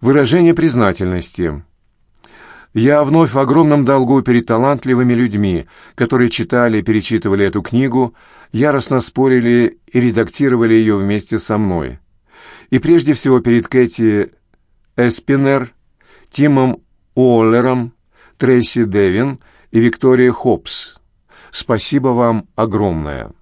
Выражение признательности. Я вновь в огромном долгу перед талантливыми людьми, которые читали и перечитывали эту книгу, яростно спорили и редактировали ее вместе со мной. И прежде всего перед Кэти Эспинер, Тимом Уоллером, Трейси Девин и Викторией Хопс. Спасибо вам огромное.